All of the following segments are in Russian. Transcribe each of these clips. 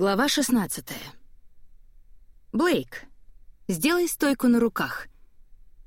Глава 16. Блейк, сделай стойку на руках.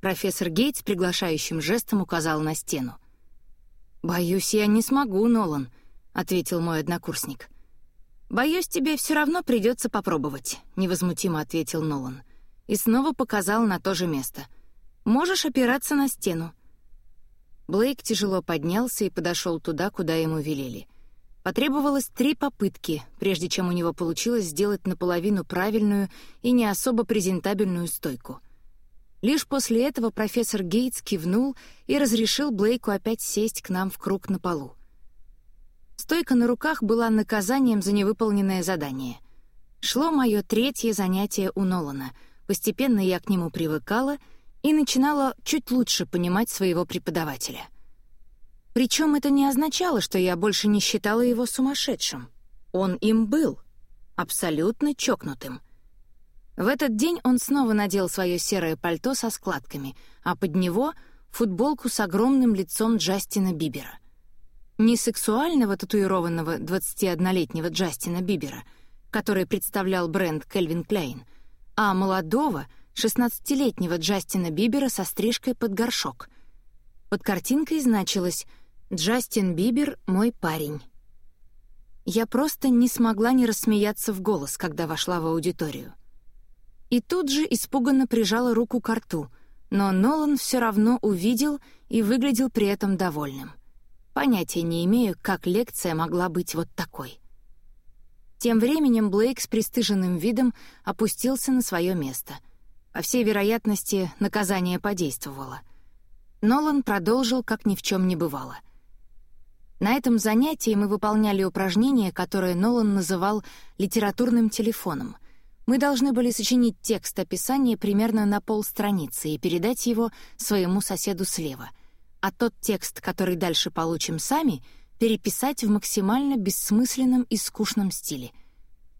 Профессор Гейтс приглашающим жестом указал на стену. Боюсь, я не смогу, Нолан, ответил мой однокурсник. Боюсь, тебе все равно придется попробовать, невозмутимо ответил Нолан и снова показал на то же место. Можешь опираться на стену. Блейк тяжело поднялся и подошел туда, куда ему велели. Потребовалось три попытки, прежде чем у него получилось сделать наполовину правильную и не особо презентабельную стойку. Лишь после этого профессор Гейтс кивнул и разрешил Блейку опять сесть к нам в круг на полу. Стойка на руках была наказанием за невыполненное задание. Шло мое третье занятие у Нолана. Постепенно я к нему привыкала и начинала чуть лучше понимать своего преподавателя — причем это не означало, что я больше не считала его сумасшедшим. Он им был, абсолютно чокнутым. В этот день он снова надел свое серое пальто со складками, а под него — футболку с огромным лицом Джастина Бибера. Не сексуального татуированного 21-летнего Джастина Бибера, который представлял бренд Кельвин Клейн, а молодого, 16-летнего Джастина Бибера со стрижкой под горшок. Под картинкой значилось — Джастин Бибер — мой парень. Я просто не смогла не рассмеяться в голос, когда вошла в аудиторию. И тут же испуганно прижала руку к рту, но Нолан все равно увидел и выглядел при этом довольным. Понятия не имею, как лекция могла быть вот такой. Тем временем Блейк с пристыженным видом опустился на свое место. По всей вероятности, наказание подействовало. Нолан продолжил, как ни в чем не бывало — на этом занятии мы выполняли упражнение, которое Нолан называл «литературным телефоном». Мы должны были сочинить текст описания примерно на полстраницы и передать его своему соседу слева, а тот текст, который дальше получим сами, переписать в максимально бессмысленном и скучном стиле.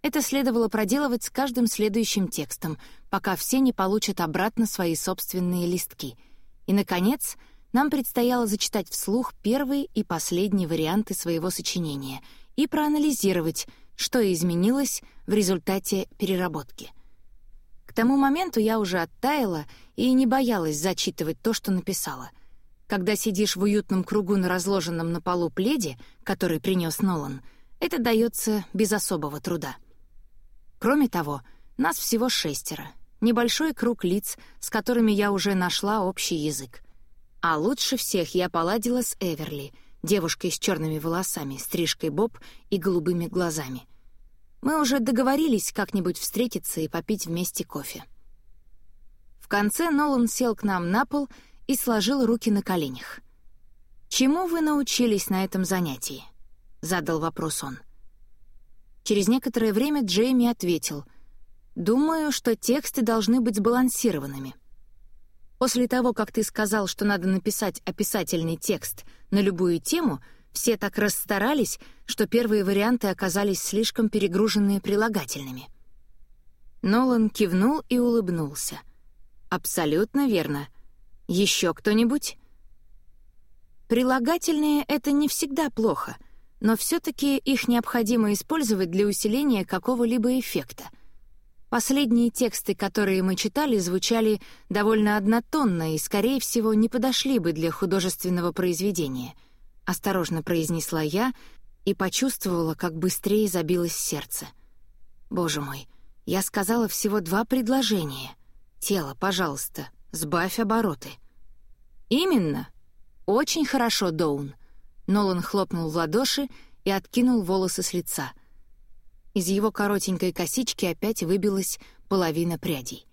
Это следовало проделывать с каждым следующим текстом, пока все не получат обратно свои собственные листки. И, наконец, — нам предстояло зачитать вслух первый и последний варианты своего сочинения и проанализировать, что изменилось в результате переработки. К тому моменту я уже оттаяла и не боялась зачитывать то, что написала. Когда сидишь в уютном кругу на разложенном на полу пледе, который принес Нолан, это дается без особого труда. Кроме того, нас всего шестеро. Небольшой круг лиц, с которыми я уже нашла общий язык — а лучше всех я поладила с Эверли, девушкой с черными волосами, стрижкой боб и голубыми глазами. Мы уже договорились как-нибудь встретиться и попить вместе кофе. В конце Нолан сел к нам на пол и сложил руки на коленях. «Чему вы научились на этом занятии?» — задал вопрос он. Через некоторое время Джейми ответил. «Думаю, что тексты должны быть сбалансированными. После того, как ты сказал, что надо написать описательный текст на любую тему, все так расстарались, что первые варианты оказались слишком перегруженные прилагательными. Нолан кивнул и улыбнулся. «Абсолютно верно. Еще кто-нибудь?» Прилагательные — это не всегда плохо, но все-таки их необходимо использовать для усиления какого-либо эффекта — Последние тексты, которые мы читали, звучали довольно однотонно и, скорее всего, не подошли бы для художественного произведения. Осторожно произнесла я и почувствовала, как быстрее забилось сердце. Боже мой, я сказала всего два предложения. Тело, пожалуйста, сбавь обороты. Именно. Очень хорошо, Доун. Нолан хлопнул в ладоши и откинул волосы с лица — из его коротенькой косички опять выбилась половина прядей.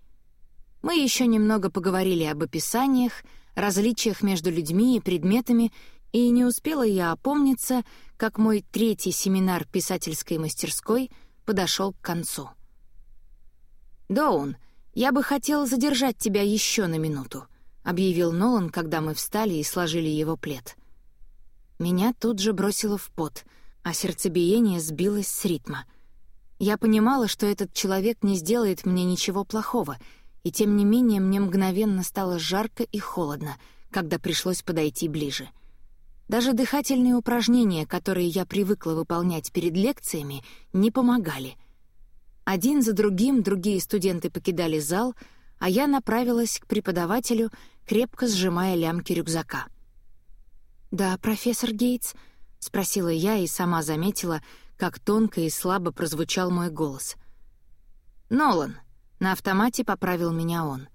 Мы еще немного поговорили об описаниях, различиях между людьми и предметами, и не успела я опомниться, как мой третий семинар писательской мастерской подошел к концу. «Доун, я бы хотел задержать тебя еще на минуту», — объявил Нолан, когда мы встали и сложили его плед. Меня тут же бросило в пот, а сердцебиение сбилось с ритма — я понимала, что этот человек не сделает мне ничего плохого, и тем не менее мне мгновенно стало жарко и холодно, когда пришлось подойти ближе. Даже дыхательные упражнения, которые я привыкла выполнять перед лекциями, не помогали. Один за другим другие студенты покидали зал, а я направилась к преподавателю, крепко сжимая лямки рюкзака. «Да, профессор Гейтс?» — спросила я и сама заметила, как тонко и слабо прозвучал мой голос. «Нолан!» — на автомате поправил меня он.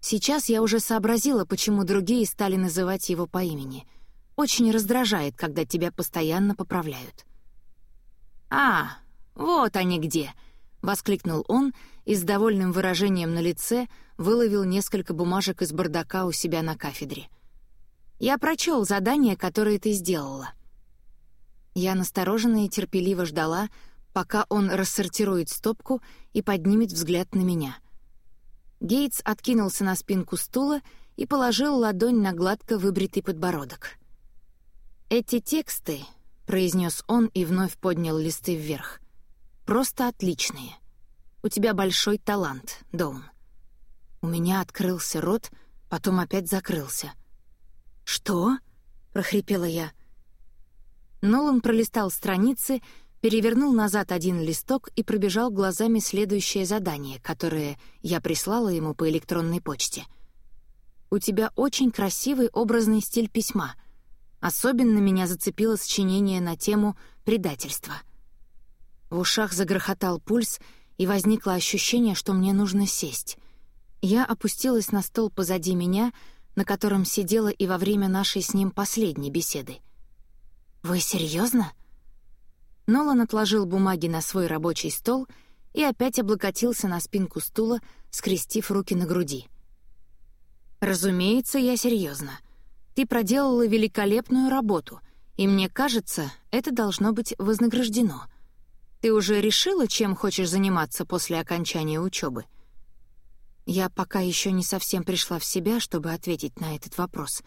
Сейчас я уже сообразила, почему другие стали называть его по имени. Очень раздражает, когда тебя постоянно поправляют. «А, вот они где!» — воскликнул он и с довольным выражением на лице выловил несколько бумажек из бардака у себя на кафедре. «Я прочел задание, которое ты сделала». Я настороженно и терпеливо ждала, пока он рассортирует стопку и поднимет взгляд на меня. Гейтс откинулся на спинку стула и положил ладонь на гладко выбритый подбородок. «Эти тексты», — произнес он и вновь поднял листы вверх, — «просто отличные. У тебя большой талант, Доун». У меня открылся рот, потом опять закрылся. «Что?» — прохрипела я. Нолан пролистал страницы, перевернул назад один листок и пробежал глазами следующее задание, которое я прислала ему по электронной почте. «У тебя очень красивый образный стиль письма. Особенно меня зацепило сочинение на тему предательства». В ушах загрохотал пульс, и возникло ощущение, что мне нужно сесть. Я опустилась на стол позади меня, на котором сидела и во время нашей с ним последней беседы — «Вы серьезно? Нолан отложил бумаги на свой рабочий стол и опять облокотился на спинку стула, скрестив руки на груди. «Разумеется, я серьезно. Ты проделала великолепную работу, и мне кажется, это должно быть вознаграждено. Ты уже решила, чем хочешь заниматься после окончания учебы? Я пока еще не совсем пришла в себя, чтобы ответить на этот вопрос,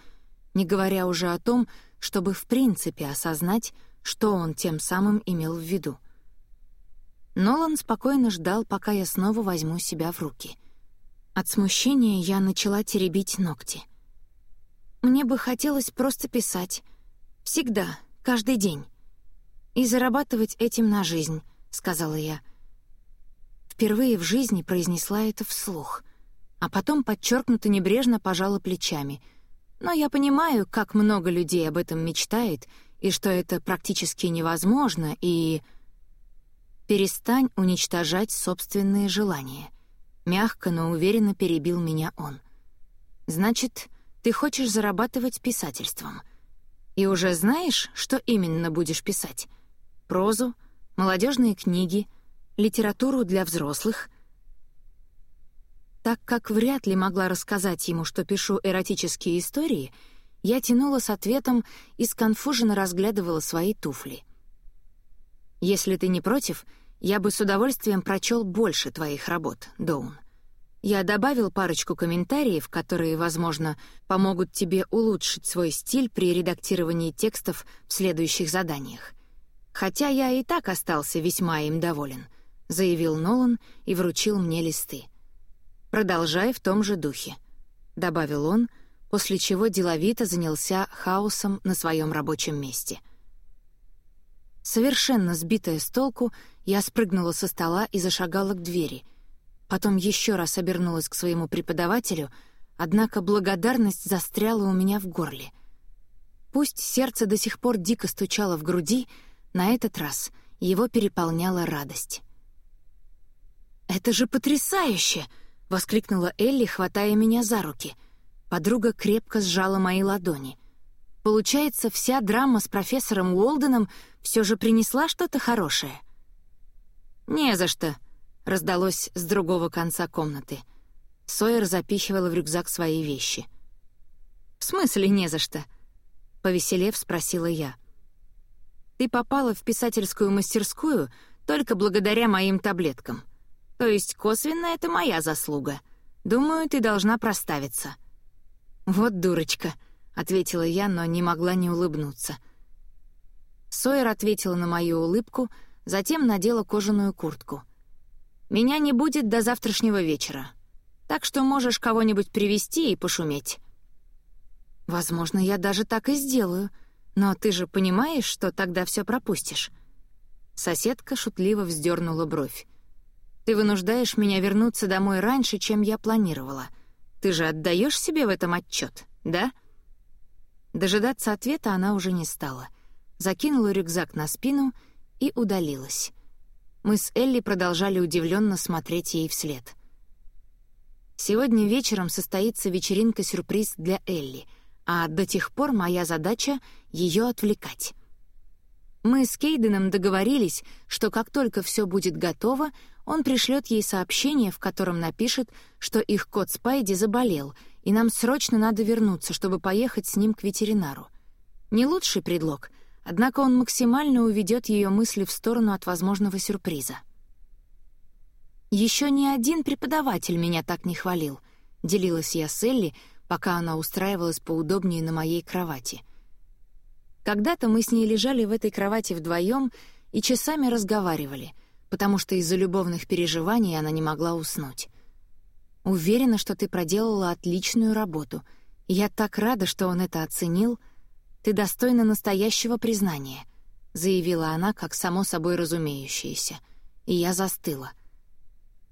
не говоря уже о том, чтобы в принципе осознать, что он тем самым имел в виду. Нолан спокойно ждал, пока я снова возьму себя в руки. От смущения я начала теребить ногти. Мне бы хотелось просто писать. Всегда, каждый день. И зарабатывать этим на жизнь, сказала я. Впервые в жизни произнесла это вслух, а потом подчеркнуто небрежно пожала плечами — но я понимаю, как много людей об этом мечтает, и что это практически невозможно, и... Перестань уничтожать собственные желания. Мягко, но уверенно перебил меня он. Значит, ты хочешь зарабатывать писательством. И уже знаешь, что именно будешь писать? Прозу, молодежные книги, литературу для взрослых — так как вряд ли могла рассказать ему, что пишу эротические истории, я тянула с ответом и сконфуженно разглядывала свои туфли. «Если ты не против, я бы с удовольствием прочел больше твоих работ, Доун. Я добавил парочку комментариев, которые, возможно, помогут тебе улучшить свой стиль при редактировании текстов в следующих заданиях. Хотя я и так остался весьма им доволен», — заявил Нолан и вручил мне листы. «Продолжай в том же духе», — добавил он, после чего деловито занялся хаосом на своем рабочем месте. Совершенно сбитая с толку, я спрыгнула со стола и зашагала к двери. Потом еще раз обернулась к своему преподавателю, однако благодарность застряла у меня в горле. Пусть сердце до сих пор дико стучало в груди, на этот раз его переполняла радость. «Это же потрясающе!» — воскликнула Элли, хватая меня за руки. Подруга крепко сжала мои ладони. Получается, вся драма с профессором Уолденом все же принесла что-то хорошее. «Не за что», — раздалось с другого конца комнаты. Сойер запихивала в рюкзак свои вещи. «В смысле не за что?» — повеселев спросила я. «Ты попала в писательскую мастерскую только благодаря моим таблеткам», то есть косвенно это моя заслуга. Думаю, ты должна проставиться». «Вот дурочка», — ответила я, но не могла не улыбнуться. Сойер ответила на мою улыбку, затем надела кожаную куртку. «Меня не будет до завтрашнего вечера, так что можешь кого-нибудь привести и пошуметь». «Возможно, я даже так и сделаю, но ты же понимаешь, что тогда все пропустишь». Соседка шутливо вздернула бровь. Ты вынуждаешь меня вернуться домой раньше, чем я планировала. Ты же отдаешь себе в этом отчет, да?» Дожидаться ответа она уже не стала. Закинула рюкзак на спину и удалилась. Мы с Элли продолжали удивленно смотреть ей вслед. Сегодня вечером состоится вечеринка-сюрприз для Элли, а до тех пор моя задача — ее отвлекать. Мы с Кейденом договорились, что как только все будет готово, он пришлет ей сообщение, в котором напишет, что их кот Спайди заболел, и нам срочно надо вернуться, чтобы поехать с ним к ветеринару. Не лучший предлог, однако он максимально уведет ее мысли в сторону от возможного сюрприза. Еще ни один преподаватель меня так не хвалил, делилась я с Элли, пока она устраивалась поудобнее на моей кровати — когда-то мы с ней лежали в этой кровати вдвоем и часами разговаривали, потому что из-за любовных переживаний она не могла уснуть. Уверена, что ты проделала отличную работу. Я так рада, что он это оценил. Ты достойна настоящего признания, заявила она, как само собой разумеющееся. И я застыла.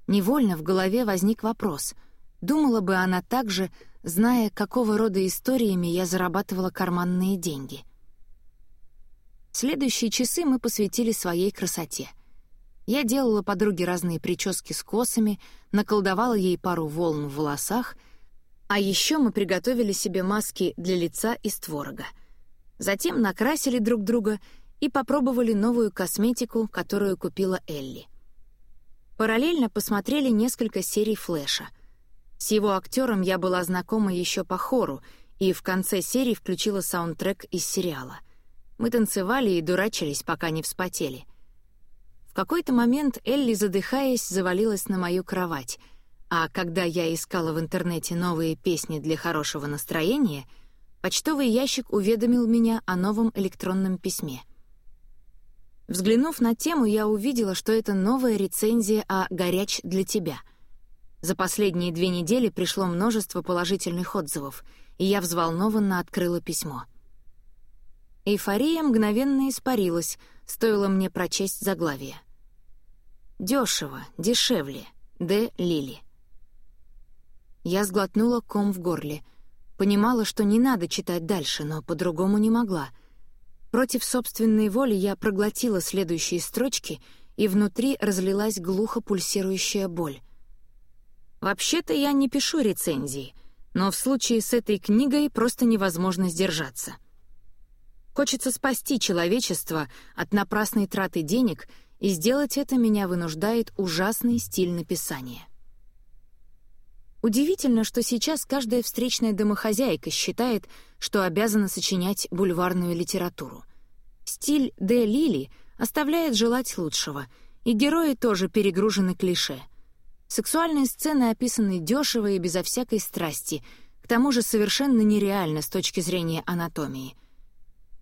Невольно в голове возник вопрос: думала бы она так же, зная, какого рода историями я зарабатывала карманные деньги. Следующие часы мы посвятили своей красоте. Я делала подруге разные прически с косами, наколдовала ей пару волн в волосах, а еще мы приготовили себе маски для лица из творога. Затем накрасили друг друга и попробовали новую косметику, которую купила Элли. Параллельно посмотрели несколько серий «Флэша». С его актером я была знакома еще по хору, и в конце серии включила саундтрек из сериала — мы танцевали и дурачились, пока не вспотели. В какой-то момент Элли, задыхаясь, завалилась на мою кровать, а когда я искала в интернете новые песни для хорошего настроения, почтовый ящик уведомил меня о новом электронном письме. Взглянув на тему, я увидела, что это новая рецензия о «Горяч для тебя». За последние две недели пришло множество положительных отзывов, и я взволнованно открыла письмо — Эйфория мгновенно испарилась, стоило мне прочесть заглавие. Дешево, дешевле. Д. Лили. Я сглотнула ком в горле. Понимала, что не надо читать дальше, но по-другому не могла. Против собственной воли я проглотила следующие строчки, и внутри разлилась глухо пульсирующая боль. Вообще-то я не пишу рецензии, но в случае с этой книгой просто невозможно сдержаться. Хочется спасти человечество от напрасной траты денег, и сделать это меня вынуждает ужасный стиль написания. Удивительно, что сейчас каждая встречная домохозяйка считает, что обязана сочинять бульварную литературу. Стиль Д. Лили оставляет желать лучшего, и герои тоже перегружены клише. Сексуальные сцены описаны дешево и безо всякой страсти, к тому же совершенно нереально с точки зрения анатомии —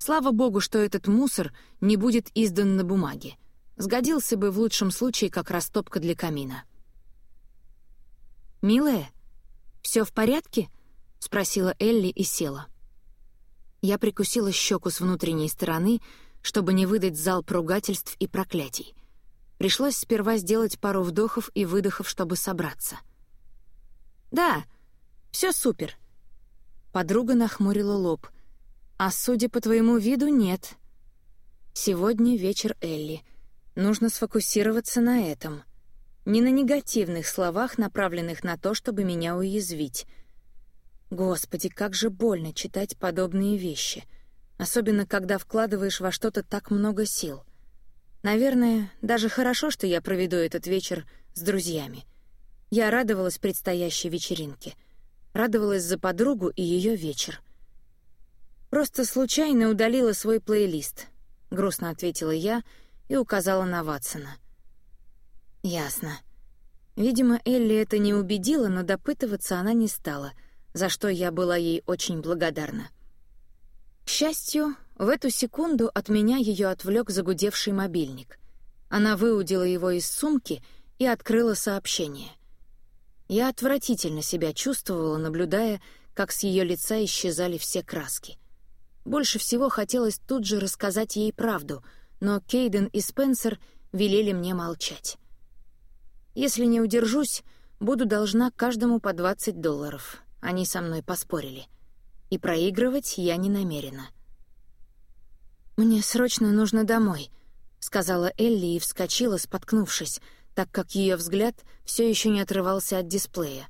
Слава богу, что этот мусор не будет издан на бумаге. Сгодился бы в лучшем случае как растопка для камина. «Милая, все в порядке?» — спросила Элли и села. Я прикусила щеку с внутренней стороны, чтобы не выдать зал ругательств и проклятий. Пришлось сперва сделать пару вдохов и выдохов, чтобы собраться. «Да, все супер». Подруга нахмурила лоб — а судя по твоему виду, нет. Сегодня вечер Элли. Нужно сфокусироваться на этом. Не на негативных словах, направленных на то, чтобы меня уязвить. Господи, как же больно читать подобные вещи. Особенно, когда вкладываешь во что-то так много сил. Наверное, даже хорошо, что я проведу этот вечер с друзьями. Я радовалась предстоящей вечеринке. Радовалась за подругу и ее вечер — «Просто случайно удалила свой плейлист», — грустно ответила я и указала на Ватсона. «Ясно». Видимо, Элли это не убедила, но допытываться она не стала, за что я была ей очень благодарна. К счастью, в эту секунду от меня ее отвлек загудевший мобильник. Она выудила его из сумки и открыла сообщение. Я отвратительно себя чувствовала, наблюдая, как с ее лица исчезали все краски. Больше всего хотелось тут же рассказать ей правду, но Кейден и Спенсер велели мне молчать. Если не удержусь, буду должна каждому по 20 долларов. Они со мной поспорили. И проигрывать я не намерена. «Мне срочно нужно домой», — сказала Элли и вскочила, споткнувшись, так как ее взгляд все еще не отрывался от дисплея.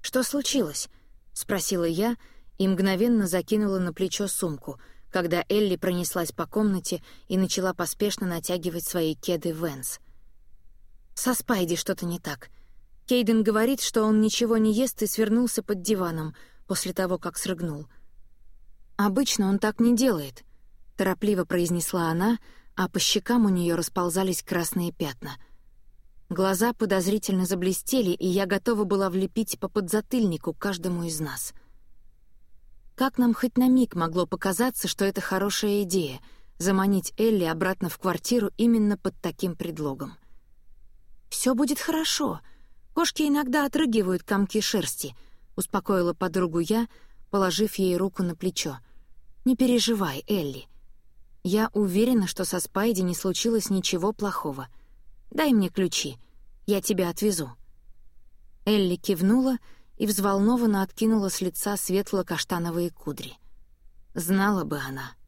«Что случилось?» — спросила я и мгновенно закинула на плечо сумку, когда Элли пронеслась по комнате и начала поспешно натягивать свои кеды Венс. «Со Спайди что-то не так. Кейден говорит, что он ничего не ест и свернулся под диваном после того, как срыгнул. Обычно он так не делает», — торопливо произнесла она, а по щекам у нее расползались красные пятна — Глаза подозрительно заблестели, и я готова была влепить по подзатыльнику каждому из нас. Как нам хоть на миг могло показаться, что это хорошая идея — заманить Элли обратно в квартиру именно под таким предлогом? «Все будет хорошо. Кошки иногда отрыгивают комки шерсти», — успокоила подругу я, положив ей руку на плечо. «Не переживай, Элли. Я уверена, что со Спайди не случилось ничего плохого. Дай мне ключи, я тебя отвезу». Элли кивнула и взволнованно откинула с лица светло-каштановые кудри. Знала бы она —